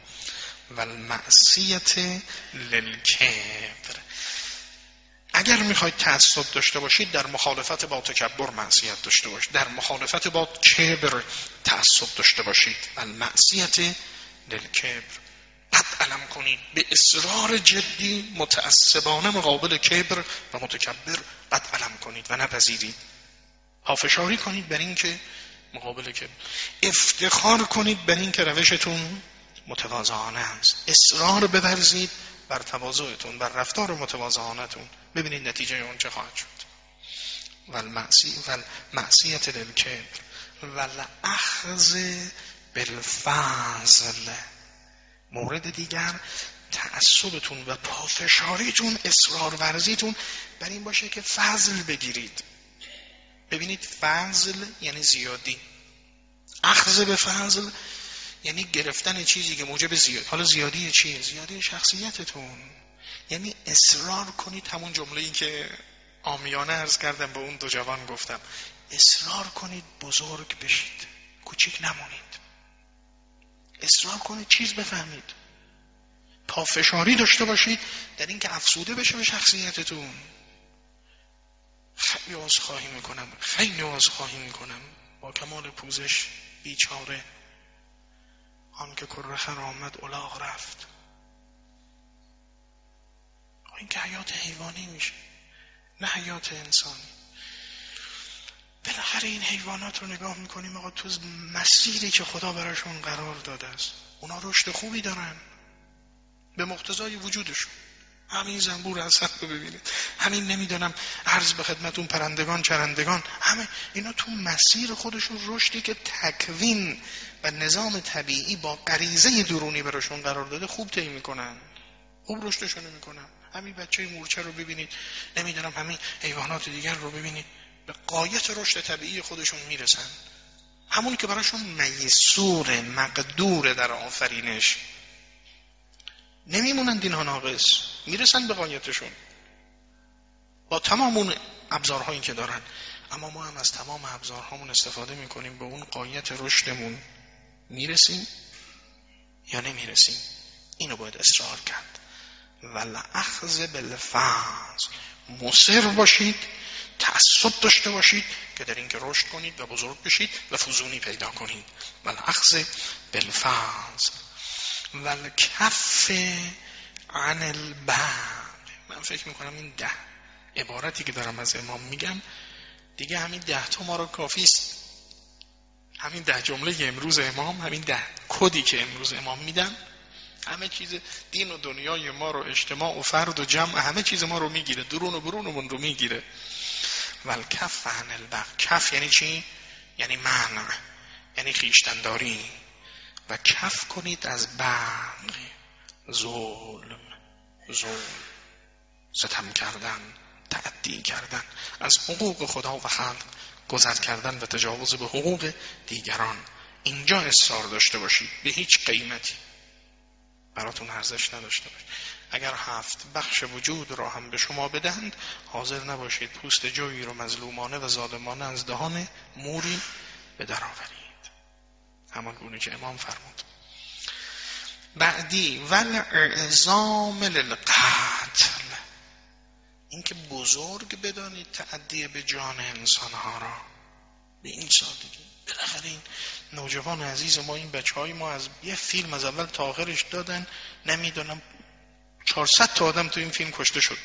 و المعصیت للکبر اگر می‌خواید تعصب داشته باشید در مخالفت با تکبر معصیت داشته باشید. در مخالفت با کبر تعصب داشته باشید. المعصیت للکبر. قد علم کنید. به اصرار جدی متعصبانه مقابل کبر و متکبر قد علم کنید و نپذیرید. پافشاری کنید بر اینکه مقابل کبر. افتخار کنید بر اینکه روشتون متواضعانه است اصرار بورزید بر تواضعتون بر رفتار متواضعانتون ببینید نتیجه اون چه خواهد شد. و المعصیت للکبر و اخذ بالفضل. مورد دیگر تعصبتون و پافشاریتون اصرار ورزیتون بر این باشه که فضل بگیرید. ببینید فضل یعنی زیادی. اخذ به فضل یعنی گرفتن چیزی که موجب زیاد حالا زیادی چیه؟ زیادی شخصیتتون. یعنی اصرار کنید همون جمله این که آمیانه ارز کردم به اون دو جوان گفتم. اصرار کنید بزرگ بشید. کوچیک نمونید. اصرار کنید چیز بفهمید. پافشاری داشته باشید در اینکه افسوده بشه به شخصیتتون. خیلی از خواهی می‌کنم. خیلی از خواهی می‌کنم. با کمال پوزش بیچاره آن که کره آمد الاغ رفت. این که حیات حیوانی میشه نه حیات انسانی. بالاخره این حیوانات رو نگاه می‌کنیم آقا تو مسیری که خدا براشون قرار داده است اونا رشد خوبی دارن. به مقتضای وجودشون. همین زنبور اصد رو ببینید. همین نمی‌دونم عرض به خدمتون پرندگان چرندگان همه اینا تو مسیر خودشون رشدی که تکوین و نظام طبیعی با غریزه درونی براشون قرار داده خوب طی می‌کنن. خوب رشدشون می‌کنن. همین بچه مورچه رو ببینید. نمی‌دونم همین حیوانات دیگر رو ببینید. به قایت رشد طبیعی خودشون می‌رسن. همونی که براشون میسور مقدور در آفرینش. نمیمونند اینها ناقص می‌رسن به قایتشون با تمام اون ابزارهایی که دارن. اما ما هم از تمام ابزارهامون استفاده می‌کنیم به اون قایت رشدمون. می‌رسیم یا نمی‌رسیم؟ اینو باید اصرار کرد. ولا اخذ بالفاظ مصر باشید تعصب داشته باشید که در اینکه رشد کنید و بزرگ بشید و فزونی پیدا کنید. ولا اخذ بالفاظ ول کف عن البعد من فکر می‌کنم این ده عبارتی که دارم از امام میگم دیگه همین ده تا ما رو کافیست همین ده جمله امروز امام همین ده کدی که امروز امام میدم همه چیز دین و دنیای ما رو اجتماع و فرد و جمع همه چیز ما رو می‌گیره درون و برونمون رو می‌گیره. ول کف عن البعد کف یعنی چی؟ یعنی منع یعنی خیشتنداری. و کف کنید از بغ ظلم ظلم. ستم کردن تعدی کردن از حقوق خدا و خلق گذر کردن و تجاوز به حقوق دیگران. اینجا اصرار داشته باشید به هیچ قیمتی. براتون ارزش نداشته باشید اگر هفت بخش وجود را هم به شما بدهند حاضر نباشید پوست جویی رو مظلومانه و ظالمانه از دهان موری به در آورید. همان گونه که امام فرمود. بعدی ول اعزام للقتل اینکه بزرگ بدانید تعدی به جان انسان ها را. به این سادگی. بالاخره این نوجوان عزیز ما این بچه های ما از یه فیلم از اول تا آخرش دادن نمی‌دونم 400 تا آدم تو این فیلم کشته شد.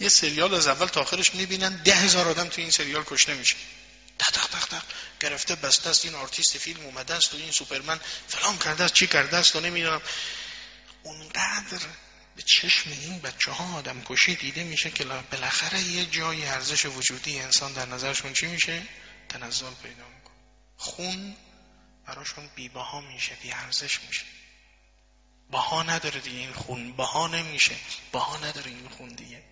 یه سریال از اول تا آخرش می‌بینن ده هزار آدم تو این سریال کشته میشه. تق تق تق گرفته بسته است این آرتیست فیلم اومده است و این سوپرمن فلان کرده است چی کرده است و نمی‌دونم. اونقدر به چشم این بچه ها آدم کشی دیده میشه که بالاخره یه جای ارزش وجودی انسان در نظرشون چی میشه؟ تنزل پیدا می‌کنه. خون براشون بی‌بها میشه بی ارزش میشه. بها نداره دیگه این خون بها نمیشه. بها نداره این خون دیگه.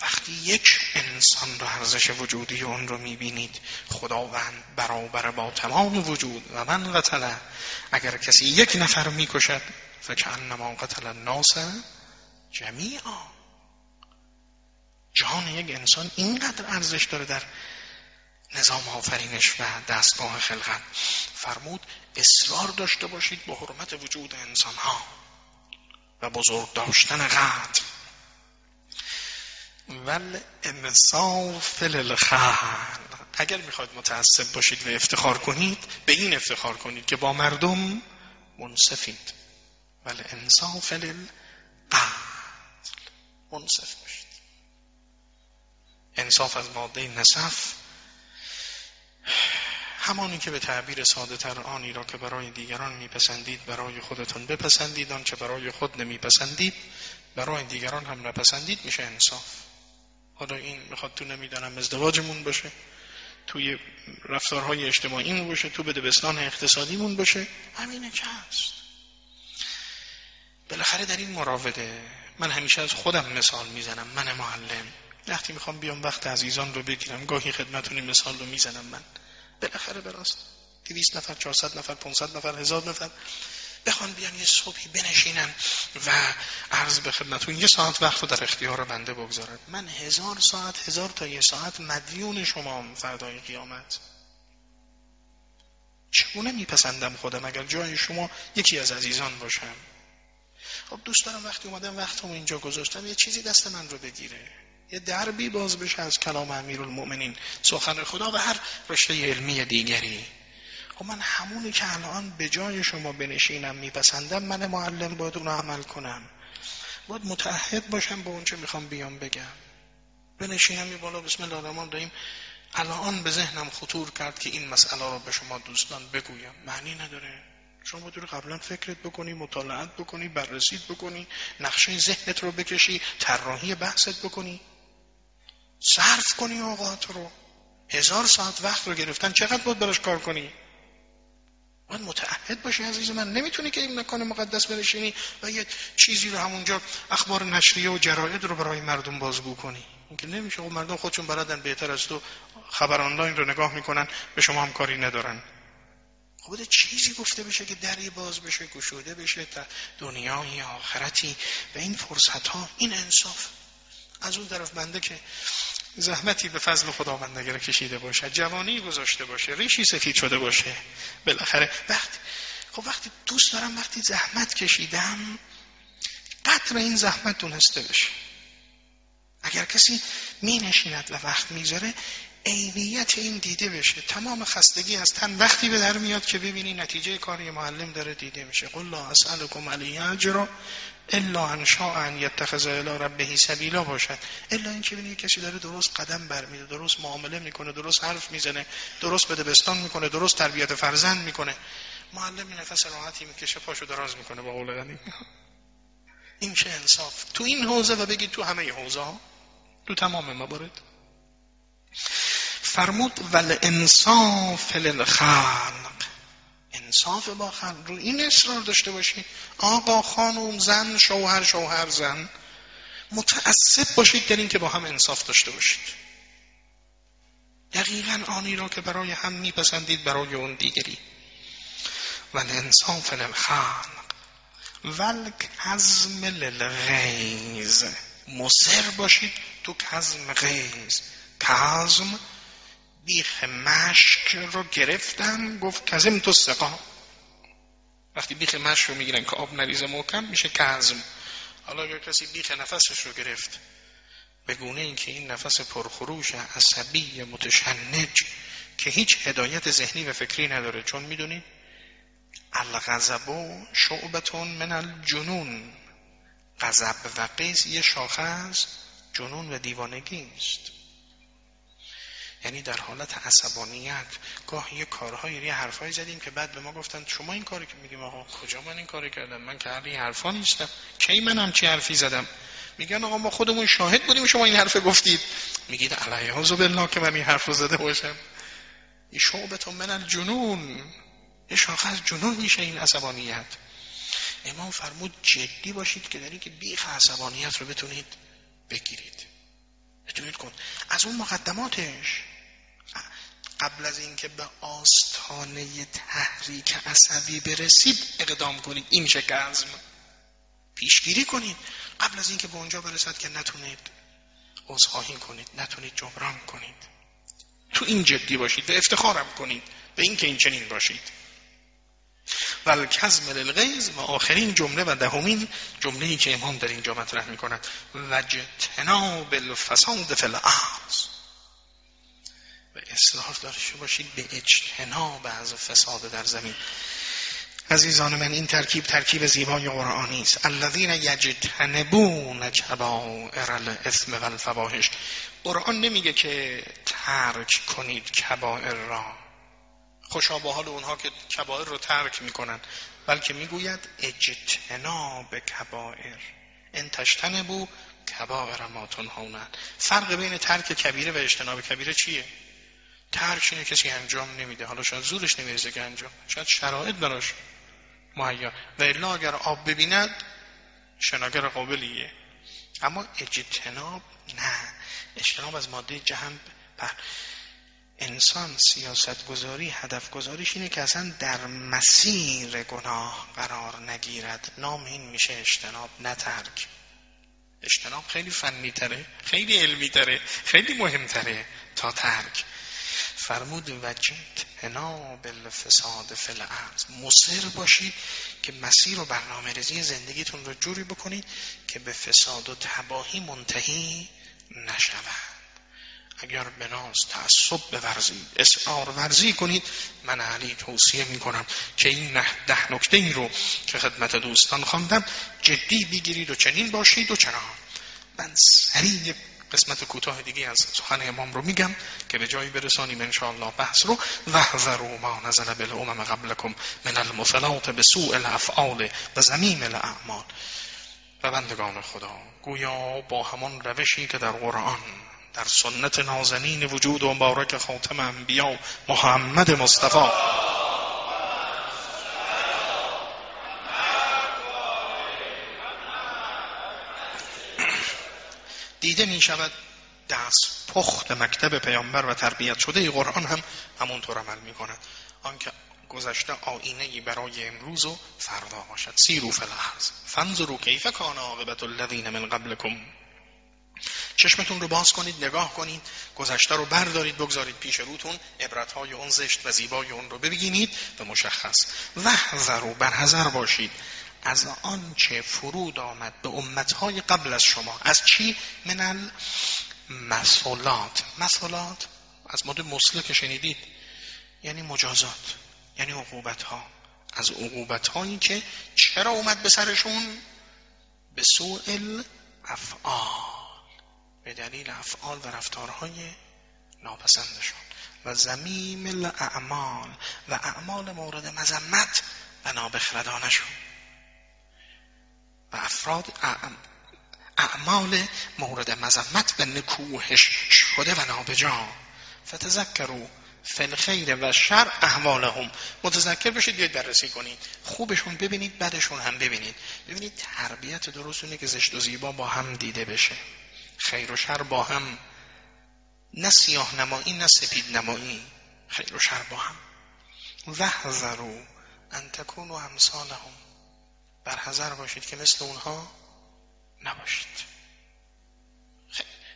وقتی یک انسان رو ارزش وجودی اون رو می‌بینید خداوند برابر با تمام وجود و من قتله اگر کسی یک نفر می‌کشد فکعنما قتل الناس جمیعا. جان یک انسان اینقدر ارزش داره در نظام آفرینش و دستگاه خلقت. فرمود اصرار داشته باشید به حرمت وجود انسان ها و بزرگ داشتن قتل. ول انصاف للخلق اگر می‌خواید متعصب باشید و افتخار کنید به این افتخار کنید که با مردم منصفید. ول انصاف للقتل منصف باشید. انصاف از ماده نصف. همانی که به تعبیر ساده تر آنی را که برای دیگران میپسندید برای خودتون بپسندید. آنچه برای خود نمیپسندید برای دیگران هم نپسندید میشه انصاف. حالا این می‌خواد تو نمی‌دانم ازدواجمون باشه توی رفتارهای اجتماعیمون باشه تو بدبستان اقتصادیمون باشه. همینه که هست؟ بالاخره در این مراوده من همیشه از خودم مثال می‌زنم من معلم. وقتی می‌خوام بیام وقت عزیزان رو بگیرم گاهی خدمتونی مثال رو می‌زنم من. بالاخره براست دویست نفر چهارصد نفر پونصد نفر هزار نفر. بخوان بیان یه صبحی بنشینن و عرض به خدمتون یه ساعت وقت رو در اختیار بنده بگذارد من هزار ساعت هزار تا یه ساعت مدیون شما فردای قیامت. چگونه میپسندم خودم اگر جای شما یکی از عزیزان باشم؟ خب دوست دارم وقتی اومدم وقتم اینجا گذاشتم یه چیزی دست من رو بگیره. یه دربی باز بشه از کلام امیرالمؤمنین. سخن خدا و هر رشته علمی دیگری. خب من همونی که الان به جای شما بنشینم میپسندم من معلم باید اونو عمل کنم. باید متحد باشم با اونچه می‌خوام بیام بگم. بنشینم می بالا بسم الله الرحمن الرحیم. الان به ذهنم خطور کرد که این مسئله رو به شما دوستان بگویم. معنی نداره. شما باید قبلا فکرت بکنی مطالعت بکنی بررسیت بکنی نقشه ذهنت رو بکشی طراحی بحثت بکنی. صرف کنی اوقات رو. هزار ساعت وقت رو گرفتن چقدر باید براش کار کنی؟ باید متعهد باشی عزیز من. نمی‌تونی که این مکان مقدس بنشینی و یه چیزی رو همونجا اخبار نشریه و جراید رو برای مردم بازگو کنی. اینکه نمیشه. خب مردم خودشون بلدن بهتر از تو خبر آنلاین رو نگاه می‌کنن به شما هم کاری ندارن. خود چیزی گفته بشه که دری باز بشه گشوده بشه تا دنیای آخرتی. و این فرصت ها این انصاف. از اون طرف بنده که زحمتی به فضل خداوند اگر کشیده باشه جوانی گذاشته باشه ریشی سفید شده باشه. بالاخره وقتی خب وقتی دوست دارم وقتی زحمت کشیدم قطر این زحمت دونسته بشه. اگر کسی می نشیند و وقت می‌ذاره عینیت این دیده بشه. تمام خستگی از تن وقتی به در میاد که ببینی نتیجه کاری معلم داره دیده میشه. قل لا اسألكم علیه اجرا الا ان شاء ان یتخذ الى ربه سبیلا باشد. الا اینکه ببینی کسی داره درست قدم برمیده درست معامله می‌کنه درست حرف می‌زنه درست به دبستان می‌کنه درست تربیت فرزند می‌کنه. معلم نفس راحتی می‌کشه پاشو دراز می‌کنه با قول غنی. این چه انصاف. تو این حوزه و بگید تو همه حوزه ها تو تمام موارد فرمود ول انصاف للخلق. انصاف با خلق. رو این اصرار داشته باشید آقا خانوم زن شوهر شوهر زن. متعصب باشید در این که با هم انصاف داشته باشید. دقیقا آنی را که برای هم میپسندید برای اون دیگری. ول انصاف للخلق. ول کزم للغیز مصر باشید تو کزم غیز کزم بیخ مشک رو گرفتن گفت کزم تو سقا وقتی بیخ مشک رو می‌گیرن که آب نریزه محکم میشه کزم. حالا اگر کسی بیخ نفسش رو گرفت به گونه اینکه این نفس پرخروش عصبی متشنج که هیچ هدایت ذهنی و فکری نداره. چون می‌دونید الغضب شعبتون من الجنون. غضب و قیز یه شاخه از جنون و دیوانگی است. یعنی در حالت عصبانیت گاه یه کارهایی یه حرفایی زدیم که بعد به ما گفتن شما این کاری که میگیم آقا کجا من این کاری کردم؟ من که این حرفا نیستم. کی من هم چی حرفی زدم؟ میگن آقا ما خودمون شاهد بودیم شما این حرف گفتید. میگید علیه بالله که من این حرف رو زده باشم. این شعبتون من الجنون. یه شاخه از جنون میشه این عصبانیت. امام فرمود جدی باشید که در که بیخ عصبانیت رو بتونید بگیرید. بتونید کن. از اون مقدماتش قبل از اینکه به آستانه تحریک عصبی برسید اقدام کنید. این میشه گزم. پیشگیری کنید. قبل از اینکه به اونجا برسد که نتونید عذرخواهی کنید نتونید جبران کنید. تو این جدی باشید به افتخارم کنید به اینکه این چنین باشید. و الکزم للغیظ و آخرین جمله و دهمین جمله ای که امام در اینجا مطرح می کند و جتناب الفساد فی و اصلاح داشته باشید به اجتناب از فساد در زمین. عزیزان من این ترکیب ترکیب زیبای قرآنی است. الذین یجتنبون کبائر الاثم و الفواحش قرآن نمیگه که ترک کنید کبائر را. خوشا با حال اونها که کبائر رو ترک می‌کنن. بلکه می‌گوید اجتناب کبائر. ان بو کبائر ما تنهون. فرق بین ترک کبیره و اجتناب کبیره چیه؟ ترک اینه کسی انجام نمیده. حالا شاید زورش نمی‌رسه که انجام شاید شرایط براش مهیا. و الا اگر آب ببیند شناگر قابلیه. اما اجتناب نه. اجتناب از ماده جهنم انسان سیاست گذاری هدف گذاریش اینه که اصلا در مسیر گناه قرار نگیرد. نام این میشه اجتناب نه ترک. اجتناب خیلی فنی تره خیلی علمی تره خیلی مهم تره تا ترک. فرمود وجد اناب الفساد فی الارض. مصر باشید که مسیر و برنامه ریزی زندگیتون رو جوری بکنید که به فساد و تباهی منتهی نشود. اگر به ناز تعصب بورزید اسعار ورزی کنید من علی توصیه می کنم که این نه ده نکته ای رو که خدمت دوستان خواندم جدی بگیرید و چنین باشید و چرا؟ من سریع قسمت کوتاه دیگه از سخن امام رو میگم که به جایی برسانیم انشاءالله بحث رو. وحذروا ما نزل بالامم قبلكم من المثلات به سوء الافعال و زمیم الاعمال. و بندگان خدا گویا با همان روشی که در قرآن در سنت نازنین وجود و مبارک خاتم انبیا محمد مصطفی. دیده می شود دست پخت مکتب پیامبر و تربیت شده قرآن هم همونطور عمل می کند آنکه گذشته آینه برای امروز و فردا باشد. سیرو فلحظ فنظرو کیف کان عاقبت الذین من قبلکم. چشمتون رو باز کنید نگاه کنید گذشته رو بردارید بگذارید پیش روتون. عبرتهای اون زشت و زیبای اون رو ببینید و مشخص. و بر حذر باشید. از آنچه فرود آمد به امتهای قبل از شما. از چی؟ من المسولات مسولات از مورد مسله که شنیدید یعنی مجازات یعنی عقوبت ها از عقوبت هایی که چرا اومد به سرشون؟ به سوء افعال به دلیل افعال و رفتارهای ناپسندشون. و زمیم الاعمال. و اعمال مورد مذمت و نابخردانشون. و افراد اعمال مورد مذمت و نکوهش شده و نابجا. فتذکرو فل خیر و شر احوالهم. متذکر بشید بیاید بررسی کنید خوبشون ببینید بدشون هم ببینید. ببینید تربیت درستونه که زشت و زیبا با هم دیده بشه. خیر و شر با هم. نه سیاه نمایی نه سپید نمایی. خیر و شر با هم. وحذرو ان تکونوا امثالهم. بر حذر باشید که مثل اونها نباشید.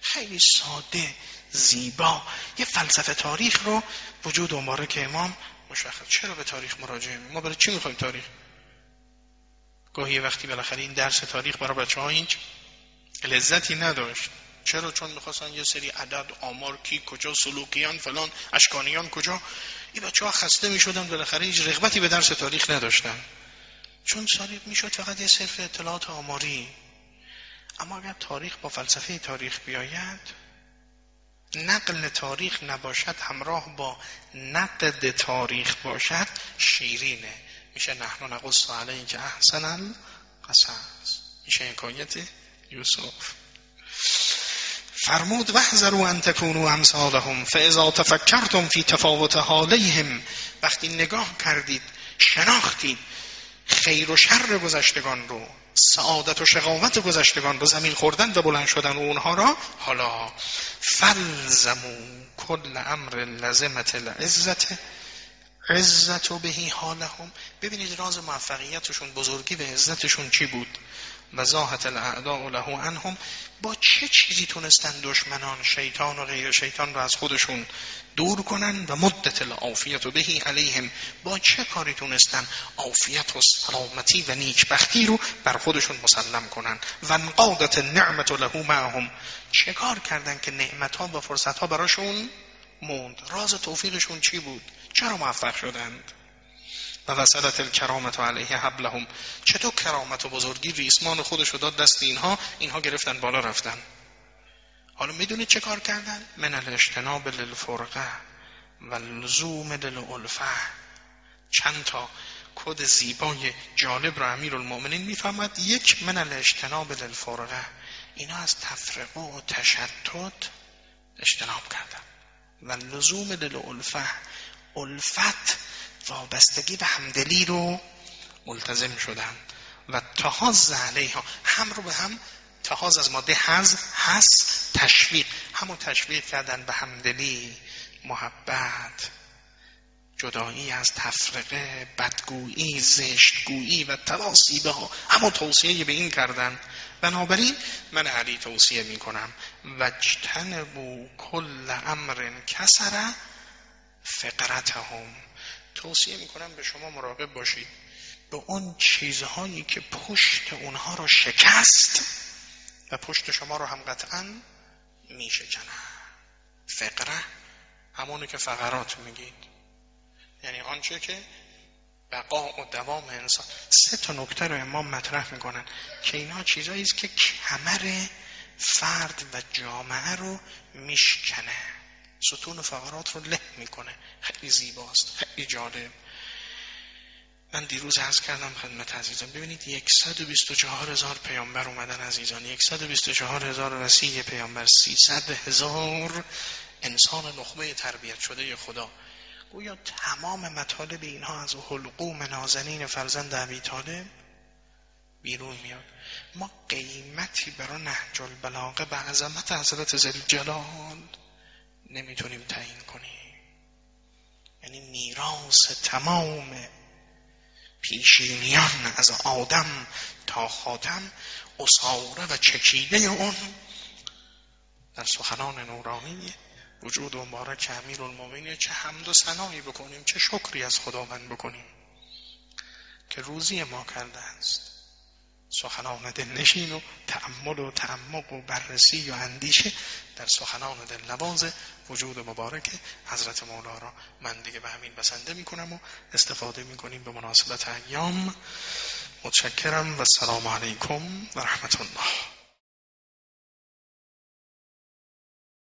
خیلی ساده زیبا. یه فلسفه تاریخ رو وجود و که امام مشخص. چرا به تاریخ مراجعه ما برای چی می‌خوایم تاریخ؟ گاهی وقتی بالاخره این درس تاریخ برای بچه ها اینج لذتی نداشت. چرا؟ چون می‌خواستن یه سری عدد آمار کی کجا سلوکیان فلان اشکانیان کجا؟ این بچه ها خسته می‌شدن بالاخره هیچ رغبتی به درس تاریخ نداشتن. چون تاریخ می‌شد فقط یه صرف اطلاعات آماری. اما اگر تاریخ با فلسفه تاریخ بیاید نقل تاریخ نباشد همراه با نقد تاریخ باشد شیرینه. میشه نحن نقص علیه که احسن القصص. میشه حکایت یوسف. فرمود وحذروا ان تکونوا امثالهم فاذا تفکرتم فی تفاوت حالهم وقتی نگاه کردید شناختید خیر و شر گذشتگان رو سعادت و شقاوت گذشتگان رو زمین خوردن و بلند شدن اونها را حالا فلزمو کل امر لزمت العزت عزت و بهی حالهم. ببینید راز موفقیتشون بزرگی به عزتشون چی بود؟ وضاحت الاعداء له عنهم. با چه چیزی تونستن دشمنان شیطان و غیر شیطان رو از خودشون دور کنن؟ و مدت العافیت و بهی علیهم. با چه کاری تونستن عافیت و سلامتی و نیکبختی رو بر خودشون مسلم کنن؟ و انقادت نعمت له معهم. چه کار کردن که نعمت ها و فرصت ها براشون موند. راز توفیقشون چی بود؟ چرا موفق شدند؟ و وصلت الکرامت علیه حبلهم. چطور کرامت و بزرگی ریسمان خودش رو داد دست اینها؟ اینها گرفتن بالا رفتن. حالا می‌دونید چه کار کردن؟ من الاجتناب للفرقه و لزوم للالفه چند تا کد زیبای جالب رو امیر المؤمنین می‌فهمد. یک من الاجتناب للفرقه. اینا از تفرقه و تشتت اجتناب کردن. و لزوم للالفه الفت وابستگی و همدلی رو ملتزم شدن و تهاز علیها. هم رو به هم تهاز از ماده هز هس تشویق. همون تشویق کردن به همدلی. محبت. جدایی از تفرقه بدگویی زشتگویی و تواسی به همون توصیه به این کردن. بنابراین من علی توصیه می کنم. وجتنبو کل امر کسره فقرتهم. توصیه می‌کنم به شما مراقب باشید. به اون چیزهایی که پشت اونها رو شکست و پشت شما رو هم قطعا میشکنن فقره همونو که فقرات میگید. یعنی آنچه که بقا و دوام انسان. سه تا نکته رو امام مطرح می‌کنن که اینا چیزایی است که کمر فرد و جامعه رو میشکنه. ستون فقرات رو له می‌کنه. خیلی زیباست خیلی جالب. من دیروز عرض کردم خدمت عزیزان ببینید 124 هزار پیامبر اومدن عزیزان. 124 هزار رسیه پیامبر. 300 هزار انسان نخبه تربیت شده خدا. گویا تمام مطالب اینها از حلقوم نازنین فرزند عبی طالب بیرون میاد. ما قیمتی برای نهج البلاغه به عظمت حضرت زلجلال نمی‌تونیم تعیین کنیم. یعنی میراث تمام پیشینیان از آدم تا خاتم اصاره و چکیده اون در سخنان نورانی وجود مبارک امیر المومنین چه حمد و سنایی بکنیم چه شکری از خداوند بکنیم که روزی ما کرده است. سخنان دلنشین و تعمل و تعمق و بررسی و اندیشه در سخنان دل نواز وجود مبارک حضرت مولا را من دیگه به همین بسنده می‌کنم و استفاده می‌کنیم به مناسبت ایام. متشکرم و سلام علیکم و رحمت الله.